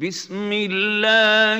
بسم الله